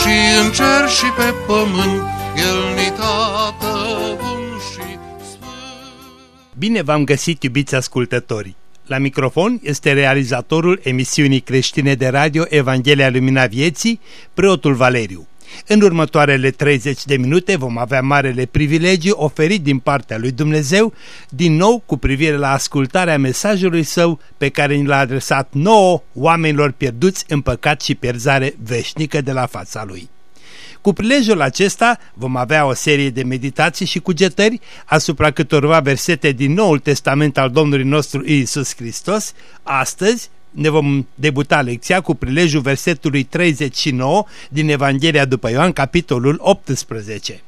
și în cer și pe pământ, El ni tată bun și sfânt. Bine v-am găsit, iubiți ascultători! La microfon este realizatorul emisiunii creștine de radio Evanghelia Lumina Vieții, preotul Valeriu. În următoarele 30 de minute vom avea marele privilegiu oferit din partea lui Dumnezeu, din nou cu privire la ascultarea mesajului său pe care ni l-a adresat nouă oamenilor pierduți în păcat și pierzare veșnică de la fața lui. Cu prilejul acesta vom avea o serie de meditații și cugetări asupra câtorva versete din Noul Testament al Domnului nostru Iisus Hristos. Astăzi ne vom debuta lecția cu prilejul versetului 39 din Evanghelia după Ioan, capitolul 18.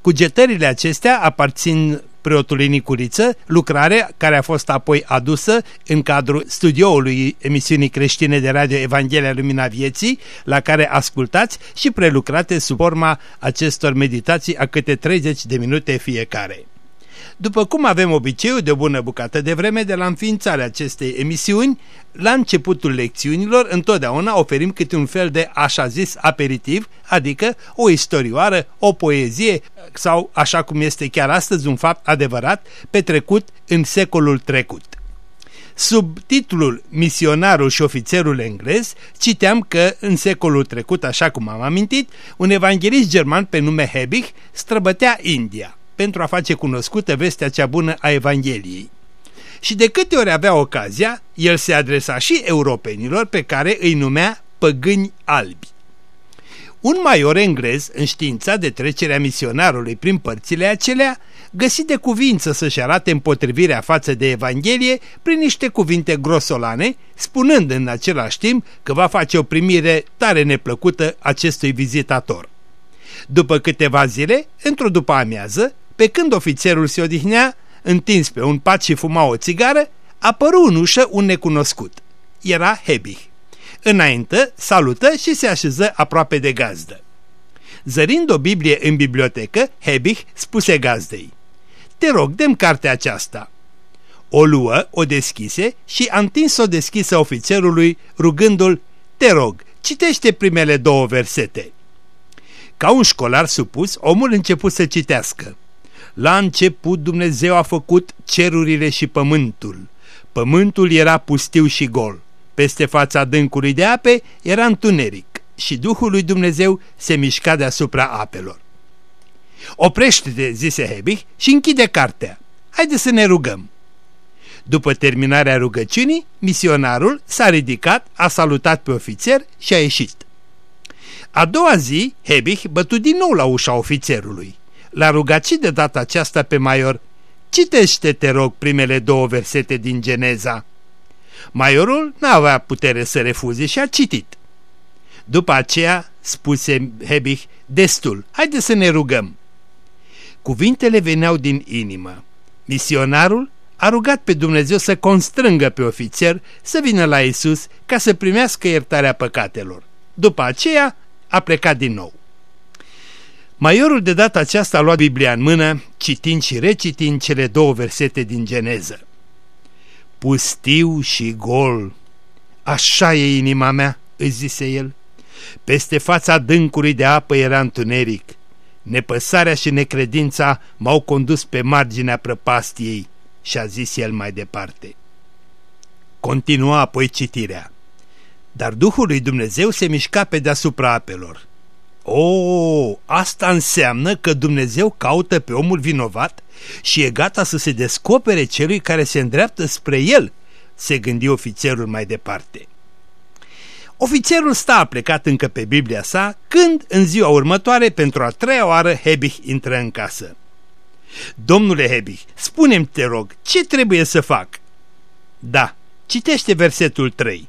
Cugetările acestea aparțin preotului Nicuriță, lucrare care a fost apoi adusă în cadrul studioului emisiunii creștine de radio Evanghelia Lumina Vieții, la care ascultați și prelucrate sub forma acestor meditații a câte 30 de minute fiecare. După cum avem obiceiul de o bună bucată de vreme de la înființarea acestei emisiuni, la începutul lecțiunilor întotdeauna oferim câte un fel de așa zis aperitiv, adică o istorioară, o poezie sau, așa cum este chiar astăzi, un fapt adevărat petrecut în secolul trecut. Sub titlul Misionarul și ofițerul englez, citeam că în secolul trecut, așa cum am amintit, un evanghelist german pe nume Hebig străbătea India pentru a face cunoscută vestea cea bună a Evangheliei. Și de câte ori avea ocazia, el se adresa și europenilor pe care îi numea păgâni albi. Un maior englez, în știința de trecerea misionarului prin părțile acelea, găsi de cuvință să-și arate împotrivirea față de Evanghelie prin niște cuvinte grosolane, spunând în același timp că va face o primire tare neplăcută acestui vizitator. După câteva zile, într-o după amiază, pe când ofițerul se odihnea, întins pe un pat și fuma o țigară, apăru în ușă un necunoscut. Era Hebig. Înainte, salută și se așeză aproape de gazdă. Zărind o Biblie în bibliotecă, Hebig spuse gazdei, Te rog, dăm cartea aceasta." O luă, o deschise și a întins-o deschisă ofițerului, rugându-l, Te rog, citește primele două versete." Ca un școlar supus, omul început să citească. La început Dumnezeu a făcut cerurile și pământul. Pământul era pustiu și gol. Peste fața dâncului de ape era întuneric și Duhul lui Dumnezeu se mișca deasupra apelor. Oprește-te, zise Hebig, și închide cartea. Haide să ne rugăm. După terminarea rugăciunii, misionarul s-a ridicat, a salutat pe ofițer și a ieșit. A doua zi, Hebig bătu din nou la ușa ofițerului. L-a rugat și de data aceasta pe Maior, citește, te rog, primele două versete din Geneza. Maiorul n-avea putere să refuze și a citit. După aceea, spuse Hebig, destul, haide să ne rugăm. Cuvintele veneau din inimă. Misionarul a rugat pe Dumnezeu să constrângă pe ofițer să vină la Isus ca să primească iertarea păcatelor. După aceea a plecat din nou. Maiorul de data aceasta a luat Biblia în mână, citind și recitind cele două versete din Geneză. Pustiu și gol, așa e inima mea, îi zise el. Peste fața dâncului de apă era întuneric. Nepăsarea și necredința m-au condus pe marginea prăpastiei și a zis el mai departe. Continua apoi citirea. Dar Duhul lui Dumnezeu se mișca pe deasupra apelor o, asta înseamnă că Dumnezeu caută pe omul vinovat și e gata să se descopere celui care se îndreaptă spre el, se gândi ofițerul mai departe. Ofițerul sta plecat încă pe Biblia sa când, în ziua următoare, pentru a treia oară, Hebig intră în casă. Domnule Hebig, spune-mi, te rog, ce trebuie să fac? Da, citește versetul 3.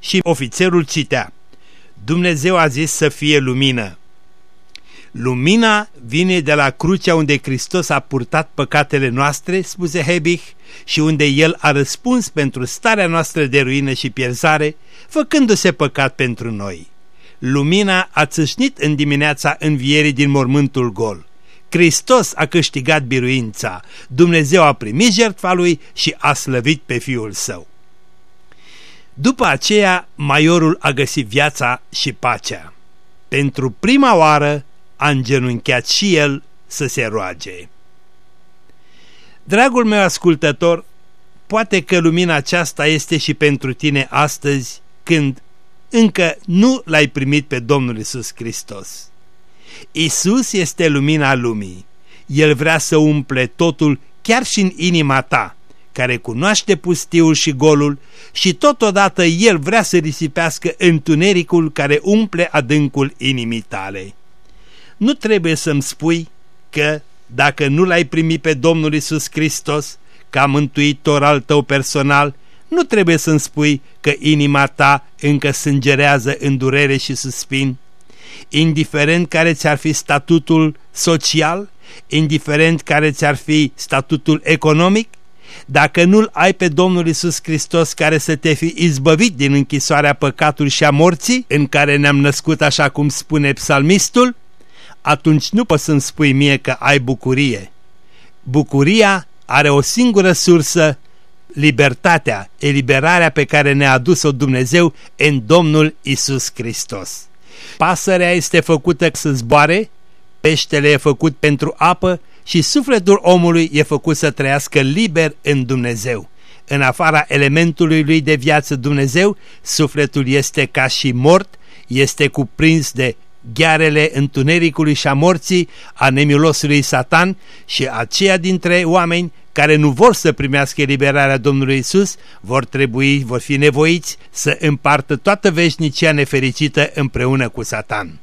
Și ofițerul citea. Dumnezeu a zis să fie lumină Lumina vine de la crucea unde Hristos a purtat păcatele noastre, spuse Hebich, și unde El a răspuns pentru starea noastră de ruină și pierzare, făcându-se păcat pentru noi. Lumina a țâșnit în dimineața învierii din mormântul gol. Hristos a câștigat biruința, Dumnezeu a primit jertfa lui și a slăvit pe Fiul Său. După aceea, Maiorul a găsit viața și pacea. Pentru prima oară a îngenunchiat și el să se roage. Dragul meu ascultător, poate că lumina aceasta este și pentru tine astăzi când încă nu l-ai primit pe Domnul Isus Hristos. Isus este lumina lumii. El vrea să umple totul chiar și în inima ta, care cunoaște pustiul și golul și totodată El vrea să risipească întunericul care umple adâncul inimii tale. Nu trebuie să-mi spui că dacă nu l-ai primit pe Domnul Isus Hristos ca mântuitor al tău personal, nu trebuie să-mi spui că inima ta încă sângerează în durere și suspin. Indiferent care ți-ar fi statutul social, indiferent care ți-ar fi statutul economic, dacă nu-L ai pe Domnul Isus Hristos care să te fi izbăvit din închisoarea păcatului și a morții, în care ne-am născut așa cum spune psalmistul, atunci nu poți să-mi spui mie că ai bucurie. Bucuria are o singură sursă, libertatea, eliberarea pe care ne-a adus-o Dumnezeu în Domnul Isus Hristos. Pasărea este făcută să zboare, peștele e făcut pentru apă și sufletul omului e făcut să trăiască liber în Dumnezeu. În afara elementului lui de viață Dumnezeu, sufletul este ca și mort, este cuprins de ghearele întunericului și a morții, a nemilosului Satan și aceia dintre oameni care nu vor să primească eliberarea Domnului Isus, vor trebui, vor fi nevoiți să împartă toată veșnicia nefericită împreună cu Satan.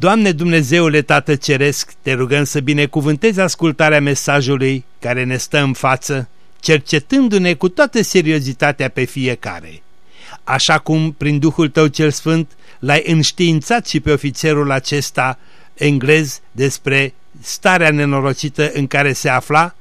Doamne Dumnezeule Tată Ceresc, te rugăm să binecuvântezi ascultarea mesajului care ne stă în față, cercetându-ne cu toată seriozitatea pe fiecare. Așa cum, prin Duhul Tău cel Sfânt, l-ai înștiințat și pe ofițerul acesta englez despre starea nenorocită în care se afla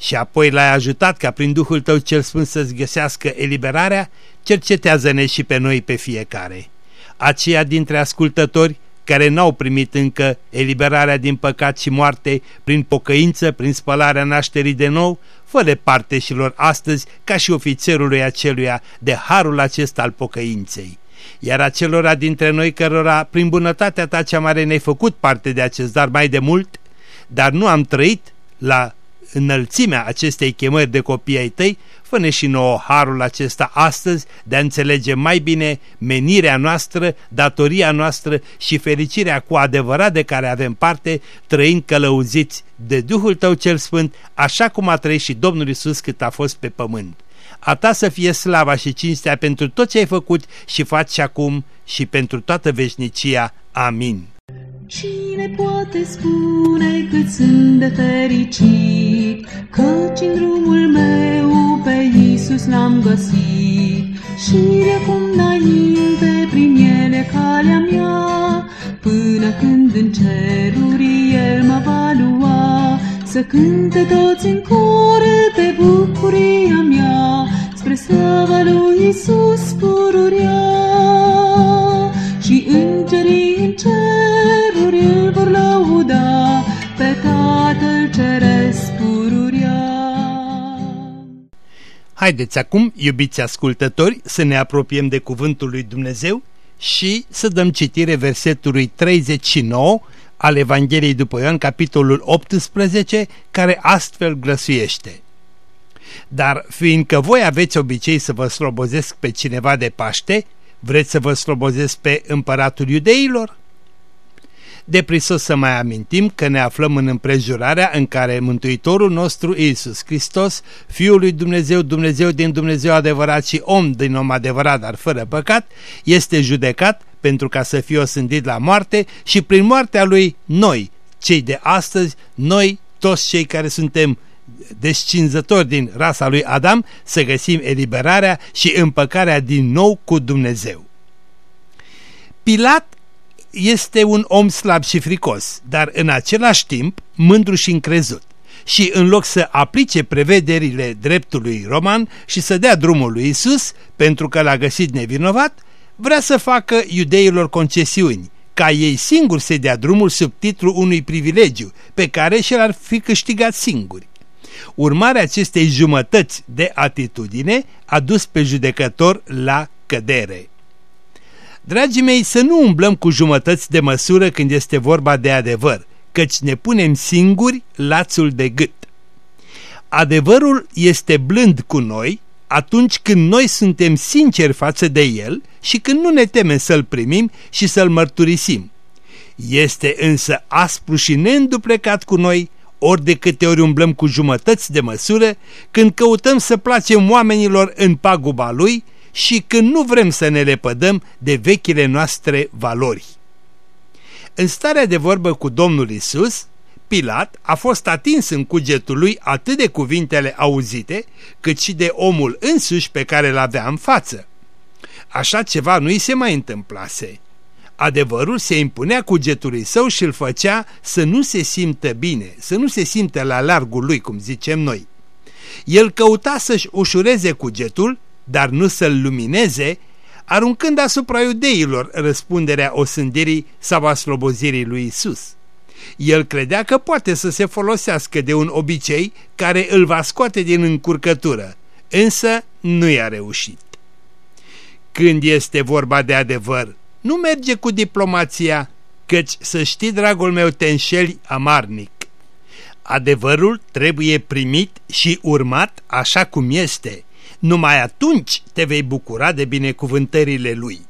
și apoi l-ai ajutat ca prin Duhul Tău cel Sfânt să-ți găsească eliberarea, cercetează-ne și pe noi pe fiecare. Aceia dintre ascultători care n-au primit încă eliberarea din păcat și moarte prin pocăință, prin spălarea nașterii de nou, fă parte și lor astăzi ca și ofițerului aceluia de harul acesta al pocăinței. Iar acelora dintre noi cărora, prin bunătatea ta cea mare, ne-ai făcut parte de acest dar mai de mult, dar nu am trăit la înălțimea acestei chemări de copii ai tăi, fă și nouă harul acesta astăzi de a înțelege mai bine menirea noastră, datoria noastră și fericirea cu adevărat de care avem parte, trăind călăuziți de Duhul Tău cel Sfânt, așa cum a trăit și Domnul Isus cât a fost pe pământ. A ta să fie slava și cinstea pentru tot ce ai făcut și faci acum și pentru toată veșnicia. Amin. Cine poate spune cât sunt de fericit, Căci în drumul meu pe Iisus l-am găsit, Și de acum înainte prin ele calea mea, Până când în ceruri El mă va lua, Să cânte toți în cor pe bucuria mea, Spre slava lui Iisus pururia, Și îngerii în cer ceruri îl vor lăuda, pe Tatăl Ceresc pururia. Haideți acum, iubiți ascultători, să ne apropiem de Cuvântul lui Dumnezeu și să dăm citire versetului 39 al Evangheliei după Ioan, capitolul 18, care astfel glăsuiește. Dar fiindcă voi aveți obicei să vă slobozesc pe cineva de Paște, vreți să vă slobozesc pe împăratul iudeilor? De prisos să mai amintim că ne aflăm în împrejurarea în care Mântuitorul nostru Iisus Hristos, Fiul lui Dumnezeu, Dumnezeu din Dumnezeu adevărat și om din om adevărat, dar fără păcat, este judecat pentru ca să fie osândit la moarte și prin moartea lui noi, cei de astăzi, noi, toți cei care suntem descinzători din rasa lui Adam, să găsim eliberarea și împăcarea din nou cu Dumnezeu. Pilat este un om slab și fricos, dar în același timp mândru și încrezut. Și în loc să aplice prevederile dreptului roman și să dea drumul lui Isus, pentru că l-a găsit nevinovat, vrea să facă iudeilor concesiuni, ca ei singuri să dea drumul sub titlul unui privilegiu pe care și l-ar fi câștigat singuri. Urmarea acestei jumătăți de atitudine a dus pe judecător la cădere. Dragii mei, să nu umblăm cu jumătăți de măsură când este vorba de adevăr, căci ne punem singuri lațul de gât. Adevărul este blând cu noi atunci când noi suntem sinceri față de el și când nu ne temem să-l primim și să-l mărturisim. Este însă aspru și neînduplecat cu noi ori de câte ori umblăm cu jumătăți de măsură, când căutăm să placem oamenilor în paguba lui și când nu vrem să ne lepădăm de vechile noastre valori. În starea de vorbă cu Domnul Isus, Pilat a fost atins în cugetul lui atât de cuvintele auzite, cât și de omul însuși pe care l avea în față. Așa ceva nu i se mai întâmplase. Adevărul se impunea cugetului său și îl făcea să nu se simtă bine, să nu se simtă la largul lui, cum zicem noi. El căuta să-și ușureze cugetul, dar nu să-l lumineze, aruncând asupra iudeilor răspunderea osândirii sau a slobozirii lui Isus. El credea că poate să se folosească de un obicei care îl va scoate din încurcătură, însă nu i-a reușit. Când este vorba de adevăr, nu merge cu diplomația, căci să știi, dragul meu, te înșeli amarnic. Adevărul trebuie primit și urmat așa cum este. Numai atunci te vei bucura de binecuvântările lui.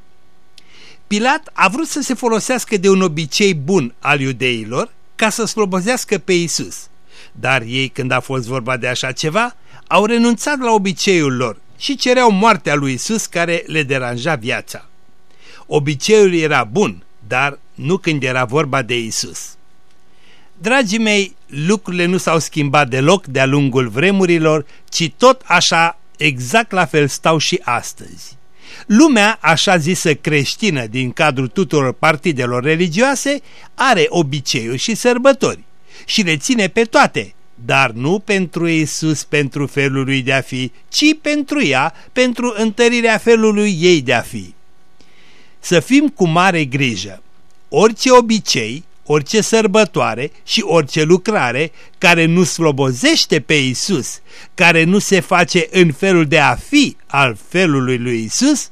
Pilat a vrut să se folosească de un obicei bun al iudeilor ca să slobozească pe Isus. Dar ei, când a fost vorba de așa ceva, au renunțat la obiceiul lor și cereau moartea lui Isus care le deranja viața. Obiceiul era bun, dar nu când era vorba de Isus. Dragii mei, lucrurile nu s-au schimbat deloc de-a lungul vremurilor, ci tot așa, exact la fel stau și astăzi. Lumea, așa zisă creștină din cadrul tuturor partidelor religioase, are obiceiuri și sărbători și le ține pe toate, dar nu pentru Isus, pentru felul lui de a fi, ci pentru ea, pentru întărirea felului ei de a fi să fim cu mare grijă. Orice obicei, orice sărbătoare și orice lucrare care nu slobozește pe Isus, care nu se face în felul de a fi al felului lui Isus,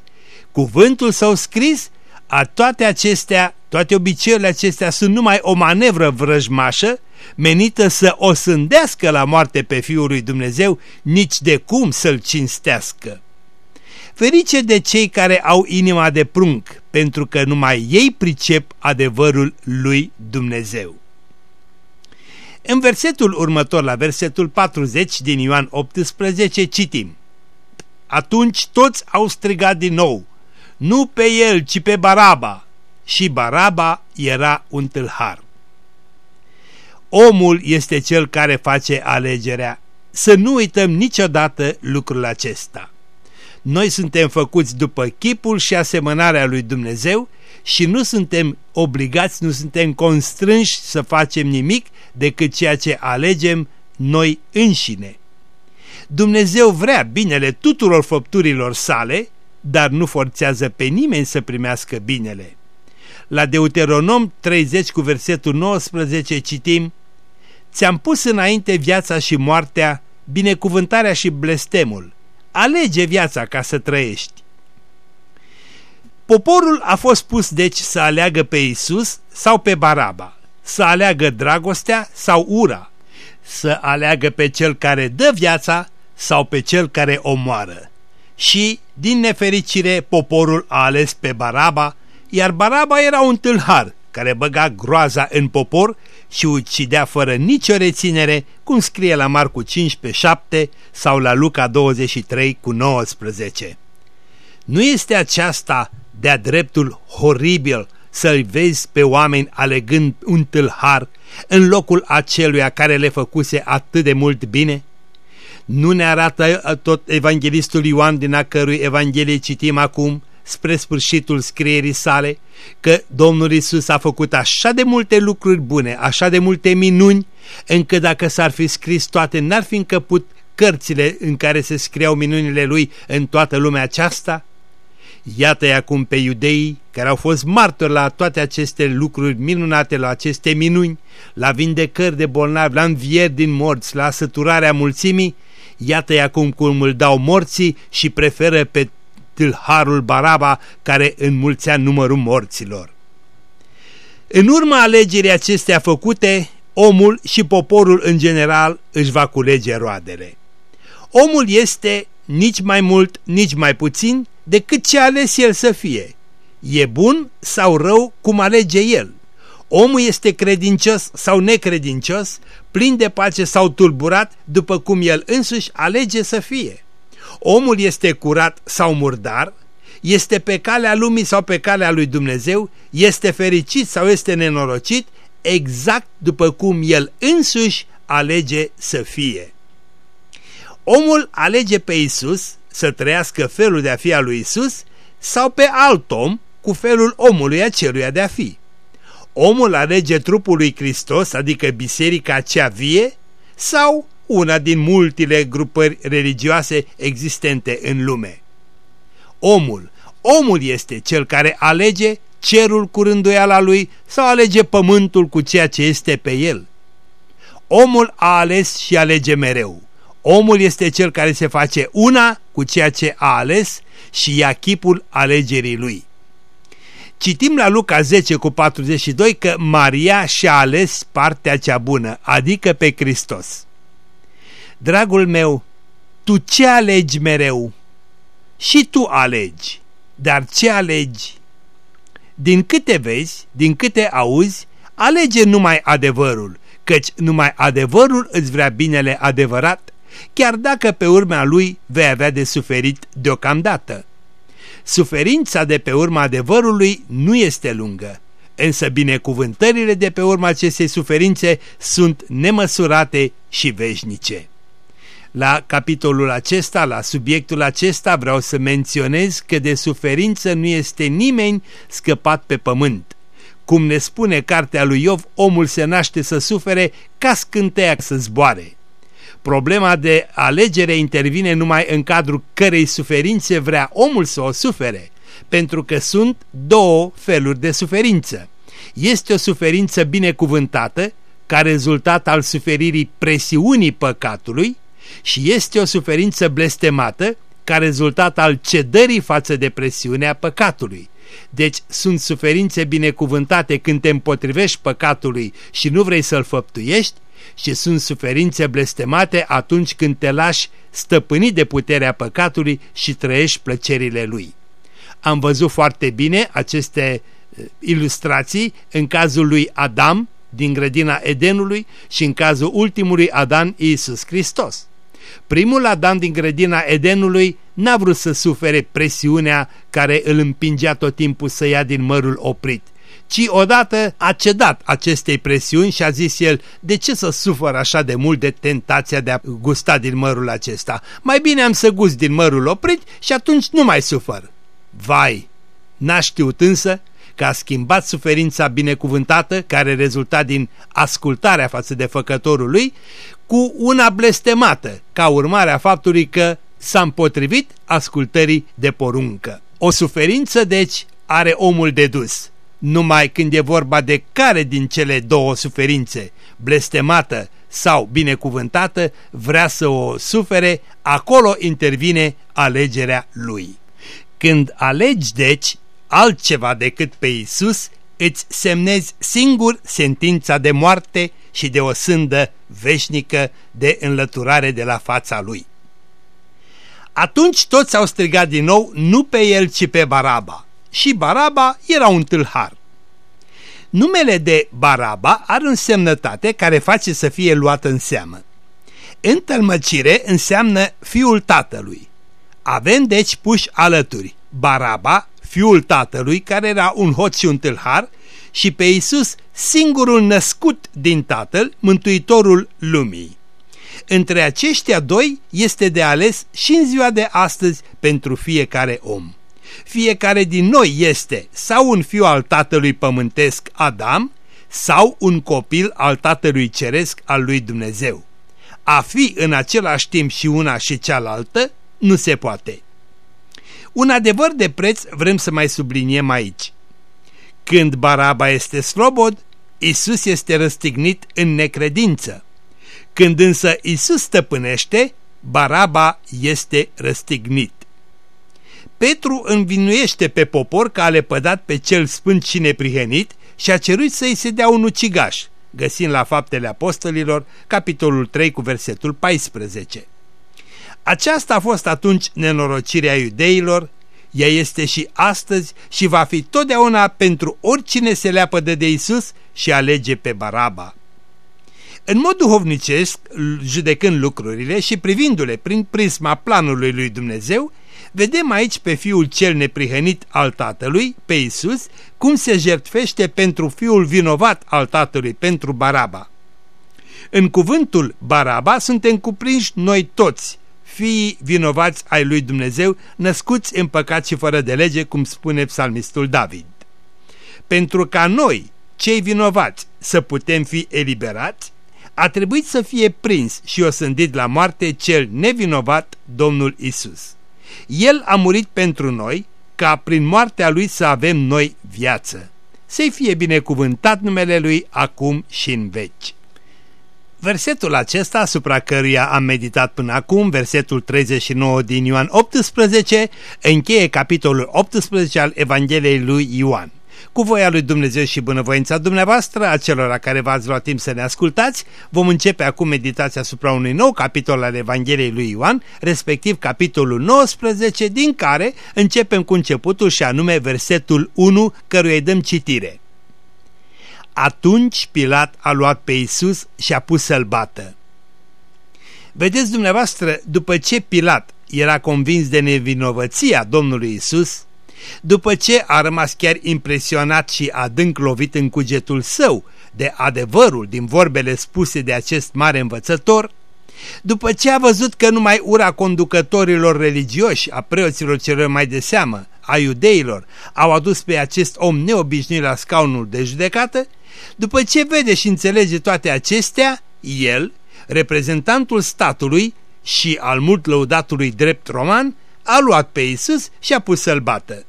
cuvântul său scris, a toate acestea, toate obiceiurile acestea sunt numai o manevră vrăjmașă menită să o sândească la moarte pe Fiul lui Dumnezeu, nici de cum să-l cinstească. Ferice de cei care au inima de prunc, pentru că numai ei pricep adevărul lui Dumnezeu. În versetul următor, la versetul 40 din Ioan 18, citim Atunci toți au strigat din nou, nu pe el, ci pe Baraba, și Baraba era un tâlhar. Omul este cel care face alegerea. Să nu uităm niciodată lucrul acesta. Noi suntem făcuți după chipul și asemănarea lui Dumnezeu și nu suntem obligați, nu suntem constrânși să facem nimic decât ceea ce alegem noi înșine. Dumnezeu vrea binele tuturor făpturilor sale, dar nu forțează pe nimeni să primească binele. La Deuteronom 30 cu versetul 19 citim Ți-am pus înainte viața și moartea, binecuvântarea și blestemul. Alege viața ca să trăiești. Poporul a fost pus deci să aleagă pe Isus sau pe Baraba, să aleagă dragostea sau ura, să aleagă pe cel care dă viața sau pe cel care omoară. Și, din nefericire, poporul a ales pe Baraba, iar Baraba era un tâlhar care băga groaza în popor și ucidea fără nicio reținere, cum scrie la Marcu 15, 7 sau la Luca 23 cu 19. Nu este aceasta de-a dreptul horibil să-l vezi pe oameni alegând un tâlhar în locul aceluia care le făcuse atât de mult bine? Nu ne arată tot evanghelistul Ioan din a cărui evanghelie citim acum, spre sfârșitul scrierii sale că Domnul Isus a făcut așa de multe lucruri bune, așa de multe minuni, încât dacă s-ar fi scris toate, n-ar fi încăput cărțile în care se scriau minunile lui în toată lumea aceasta? Iată-i acum pe iudeii care au fost martori la toate aceste lucruri minunate, la aceste minuni, la vindecări de bolnavi, la învieri din morți, la săturarea mulțimii, iată-i acum cum îl dau morții și preferă pe tâlharul Baraba care înmulțea numărul morților. În urma alegerii acestea făcute, omul și poporul în general își va culege roadele. Omul este nici mai mult, nici mai puțin decât ce a ales el să fie. E bun sau rău cum alege el. Omul este credincios sau necredincios, plin de pace sau tulburat, după cum el însuși alege să fie. Omul este curat sau murdar, este pe calea lumii sau pe calea lui Dumnezeu, este fericit sau este nenorocit, exact după cum el însuși alege să fie. Omul alege pe Isus să trăiască felul de a fi al lui Isus sau pe alt om cu felul omului aceluia de a fi. Omul alege trupul lui Hristos, adică biserica cea vie, sau una din multile grupări religioase existente în lume. Omul, omul este cel care alege cerul cu rânduiala lui sau alege pământul cu ceea ce este pe el. Omul a ales și alege mereu. Omul este cel care se face una cu ceea ce a ales și ia chipul alegerii lui. Citim la Luca 10 cu 42 că Maria și-a ales partea cea bună, adică pe Hristos. Dragul meu, tu ce alegi mereu? Și tu alegi, dar ce alegi? Din câte vezi, din câte auzi, alege numai adevărul, căci numai adevărul îți vrea binele adevărat chiar dacă pe urma lui vei avea de suferit deocamdată. Suferința de pe urma adevărului nu este lungă, însă binecuvântările de pe urma acestei suferințe sunt nemăsurate și veșnice. La capitolul acesta, la subiectul acesta, vreau să menționez că de suferință nu este nimeni scăpat pe pământ. Cum ne spune cartea lui Iov, omul se naște să sufere ca scânteia să zboare. Problema de alegere intervine numai în cadrul cărei suferințe vrea omul să o sufere, pentru că sunt două feluri de suferință. Este o suferință binecuvântată, ca rezultat al suferirii presiunii păcatului, și este o suferință blestemată, ca rezultat al cedării față de presiunea păcatului. Deci sunt suferințe binecuvântate când te împotrivești păcatului și nu vrei să-l făptuiești și sunt suferințe blestemate atunci când te lași stăpânit de puterea păcatului și trăiești plăcerile lui. Am văzut foarte bine aceste eh, ilustrații în cazul lui Adam din grădina Edenului și în cazul ultimului Adam Iisus Hristos. Primul Adam din grădina Edenului n-a vrut să sufere presiunea care îl împingea tot timpul să ia din mărul oprit ci odată a cedat acestei presiuni și a zis el, de ce să sufăr așa de mult de tentația de a gusta din mărul acesta? Mai bine am să gust din mărul oprit și atunci nu mai sufăr. Vai, n-a știut însă că a schimbat suferința binecuvântată care rezulta din ascultarea față de făcătorul lui cu una blestemată ca urmare a faptului că s-a împotrivit ascultării de poruncă. O suferință, deci, are omul de dus numai când e vorba de care din cele două suferințe, blestemată sau binecuvântată, vrea să o sufere, acolo intervine alegerea lui. Când alegi, deci, altceva decât pe Isus, îți semnezi singur sentința de moarte și de o sândă veșnică de înlăturare de la fața lui. Atunci toți au strigat din nou nu pe el, ci pe Baraba și Baraba era un tâlhar. Numele de Baraba are însemnătate care face să fie luat în seamă. Întâlmăcire înseamnă fiul tatălui. Avem deci puși alături Baraba, fiul tatălui, care era un hoț și un tâlhar, și pe Isus, singurul născut din tatăl, mântuitorul lumii. Între aceștia doi este de ales și în ziua de astăzi pentru fiecare om. Fiecare din noi este sau un fiu al tatălui pământesc Adam sau un copil al tatălui ceresc al lui Dumnezeu. A fi în același timp și una și cealaltă nu se poate. Un adevăr de preț vrem să mai subliniem aici. Când Baraba este slobod, Isus este răstignit în necredință. Când însă Isus stăpânește, Baraba este răstignit. Petru învinuiește pe popor că a lepădat pe cel sfânt și neprihănit și a cerut să-i se dea un ucigaș, găsind la Faptele Apostolilor, capitolul 3 cu versetul 14. Aceasta a fost atunci nenorocirea iudeilor, ea este și astăzi și va fi totdeauna pentru oricine se leapădă de Isus și alege pe Baraba. În mod duhovnicesc, judecând lucrurile și privindu-le prin prisma planului lui Dumnezeu, vedem aici pe fiul cel neprihănit al tatălui, pe Isus, cum se jertfește pentru fiul vinovat al tatălui, pentru Baraba. În cuvântul Baraba suntem cuprinși noi toți, fiii vinovați ai lui Dumnezeu, născuți în păcat și fără de lege, cum spune psalmistul David. Pentru ca noi, cei vinovați, să putem fi eliberați, a trebuit să fie prins și osândit la moarte cel nevinovat, Domnul Isus. El a murit pentru noi, ca prin moartea lui să avem noi viață. Să-i fie binecuvântat numele lui acum și în veci. Versetul acesta, asupra căruia am meditat până acum, versetul 39 din Ioan 18, încheie capitolul 18 al Evangheliei lui Ioan. Cu voia lui Dumnezeu și bunăvoința dumneavoastră, a celor la care v-ați luat timp să ne ascultați, vom începe acum meditația asupra unui nou capitol al Evangheliei lui Ioan, respectiv capitolul 19, din care începem cu începutul și anume versetul 1, căruia îi dăm citire. Atunci Pilat a luat pe Isus și a pus să-l bată. Vedeți dumneavoastră, după ce Pilat era convins de nevinovăția Domnului Isus, după ce a rămas chiar impresionat și adânc lovit în cugetul său de adevărul din vorbele spuse de acest mare învățător, după ce a văzut că numai ura conducătorilor religioși, a preoților celor mai de seamă, a iudeilor, au adus pe acest om neobișnuit la scaunul de judecată, după ce vede și înțelege toate acestea, el, reprezentantul statului și al mult lăudatului drept roman, a luat pe Isus și a pus să-l bată.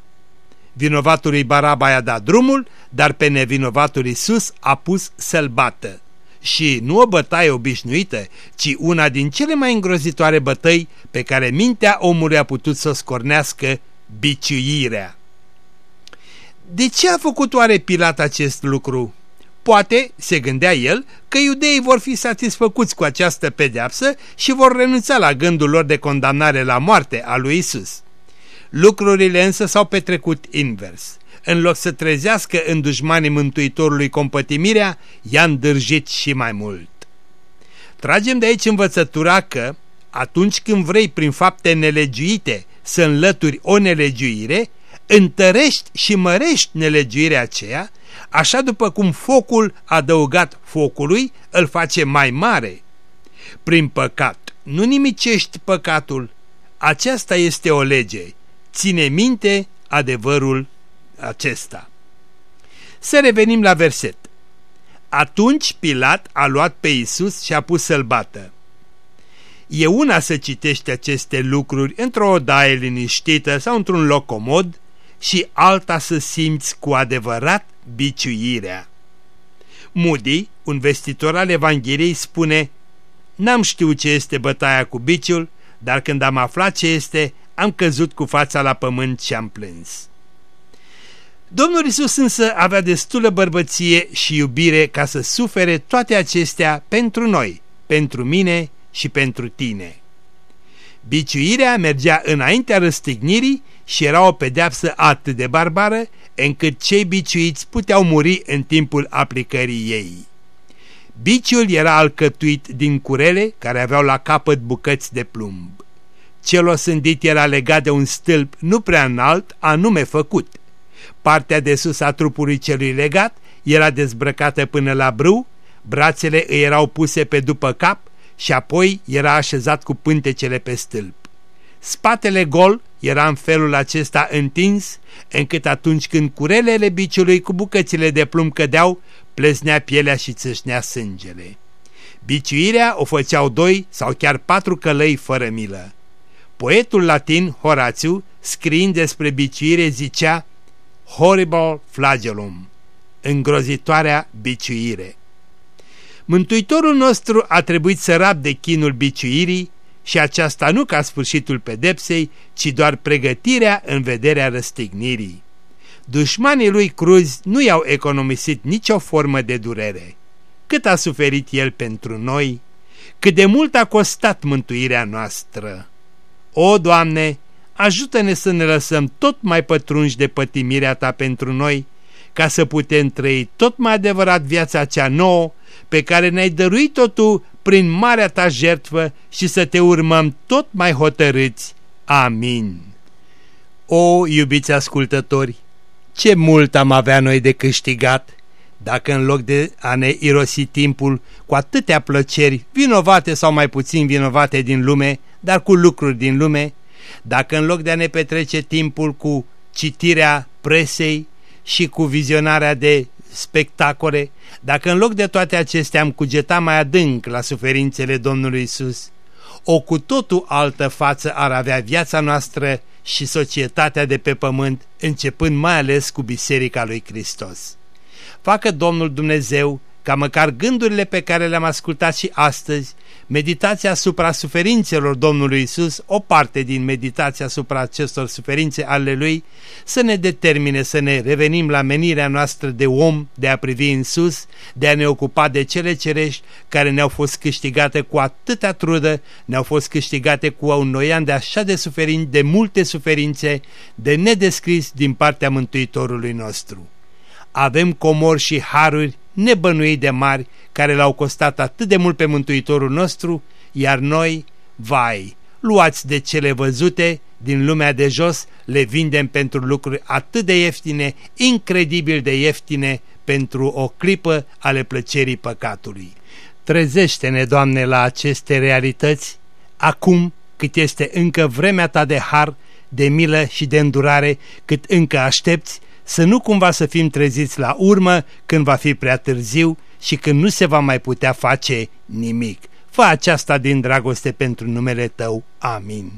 Vinovatului Baraba i-a dat drumul, dar pe nevinovatul Isus a pus să-l bată. Și nu o bătaie obișnuită, ci una din cele mai îngrozitoare bătăi pe care mintea omului a putut să o scornească, biciuirea. De ce a făcut oare Pilat acest lucru? Poate, se gândea el, că iudeii vor fi satisfăcuți cu această pedeapsă și vor renunța la gândul lor de condamnare la moarte a lui Isus. Lucrurile însă s-au petrecut invers. În loc să trezească în dușmanii Mântuitorului compătimirea, i-a îndârjit și mai mult. Tragem de aici învățătura că, atunci când vrei prin fapte nelegiuite să înlături o nelegiuire, întărești și mărești nelegiuirea aceea, așa după cum focul adăugat focului îl face mai mare. Prin păcat nu nimicești păcatul, aceasta este o lege, ține minte adevărul acesta. Să revenim la verset. Atunci Pilat a luat pe Isus și a pus să-l bată. E una să citești aceste lucruri într-o odaie liniștită sau într-un loc comod și alta să simți cu adevărat biciuirea. Moody, un vestitor al Evangheliei, spune N-am știut ce este bătaia cu biciul, dar când am aflat ce este, am căzut cu fața la pământ și am plâns. Domnul Isus însă avea destulă bărbăție și iubire ca să sufere toate acestea pentru noi, pentru mine și pentru tine. Biciuirea mergea înaintea răstignirii și era o pedeapsă atât de barbară încât cei biciuiți puteau muri în timpul aplicării ei. Biciul era alcătuit din curele care aveau la capăt bucăți de plumb. Cel osândit era legat de un stâlp nu prea înalt, anume făcut. Partea de sus a trupului celui legat era dezbrăcată până la brâu, brațele îi erau puse pe după cap și apoi era așezat cu pântecele pe stâlp. Spatele gol era în felul acesta întins, încât atunci când curelele biciului cu bucățile de plumb cădeau, pleznea pielea și țâșnea sângele. Biciuirea o făceau doi sau chiar patru călăi fără milă. Poetul latin Horațiu, scriind despre biciuire, zicea Horrible flagellum, îngrozitoarea biciuire. Mântuitorul nostru a trebuit să rabde chinul biciuirii și aceasta nu ca sfârșitul pedepsei, ci doar pregătirea în vederea răstignirii. Dușmanii lui Cruz nu i-au economisit nicio formă de durere. Cât a suferit el pentru noi, cât de mult a costat mântuirea noastră. O, Doamne, ajută-ne să ne lăsăm tot mai pătrunși de pătimirea Ta pentru noi, ca să putem trăi tot mai adevărat viața cea nouă pe care ne-ai dăruit-o Tu prin marea Ta jertfă și să Te urmăm tot mai hotărâți. Amin. O, iubiți ascultători, ce mult am avea noi de câștigat dacă în loc de a ne irosi timpul cu atâtea plăceri, vinovate sau mai puțin vinovate din lume, dar cu lucruri din lume, dacă în loc de a ne petrece timpul cu citirea presei și cu vizionarea de spectacole, dacă în loc de toate acestea am cugetat mai adânc la suferințele Domnului Isus, o cu totul altă față ar avea viața noastră și societatea de pe pământ, începând mai ales cu Biserica lui Hristos. Facă Domnul Dumnezeu ca măcar gândurile pe care le-am ascultat și astăzi, meditația asupra suferințelor Domnului Isus, o parte din meditația asupra acestor suferințe ale Lui, să ne determine să ne revenim la menirea noastră de om, de a privi în sus, de a ne ocupa de cele cerești care ne-au fost câștigate cu atâta trudă, ne-au fost câștigate cu un noian de așa de suferințe, de multe suferințe, de nedescris din partea Mântuitorului nostru. Avem comori și haruri nebănuit de mari, care l-au costat atât de mult pe Mântuitorul nostru, iar noi, vai, luați de cele văzute din lumea de jos, le vindem pentru lucruri atât de ieftine, incredibil de ieftine, pentru o clipă ale plăcerii păcatului. Trezește-ne, Doamne, la aceste realități, acum cât este încă vremea Ta de har, de milă și de îndurare, cât încă aștepți să nu cumva să fim treziți la urmă când va fi prea târziu și când nu se va mai putea face nimic. Fă aceasta din dragoste pentru numele Tău. Amin.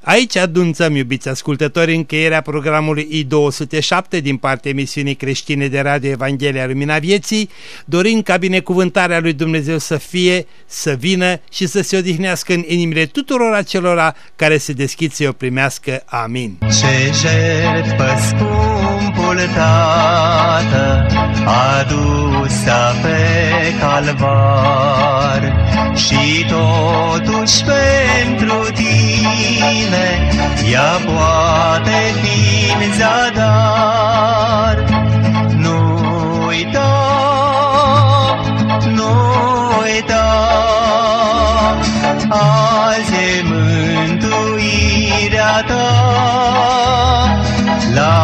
Aici adunțăm, iubiți ascultători, încheierea programului I207 din partea emisiunii creștine de Radio Evanghelia Lumina Vieții, dorind ca binecuvântarea lui Dumnezeu să fie, să vină și să se odihnească în inimile tuturor acelora care se deschid să o primească. Amin. Ce jertfă scumpul Tată adusă pe calvar și totuși pentru tine ea poate fi în zadar. Nu uita, nu uita, azi e mântuirea ta. La